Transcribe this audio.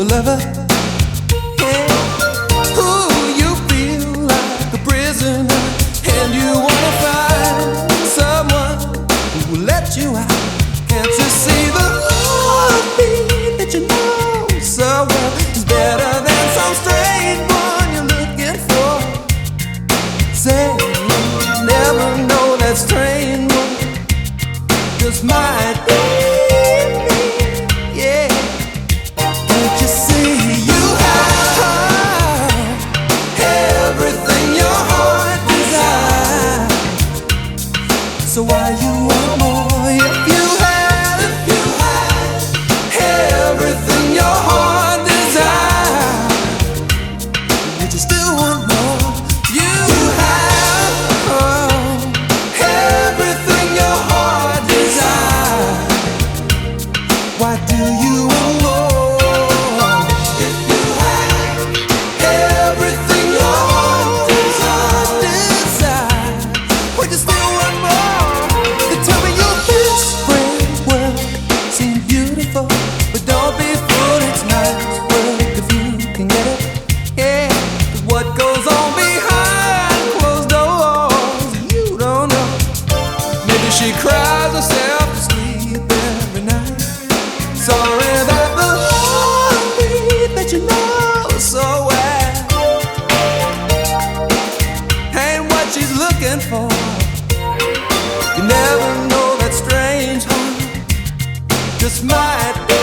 a lover. So why you She cries herself to sleep every night. Sorry that the heartbeat that you know so well ain't what she's looking for. You never know that strange heart just might.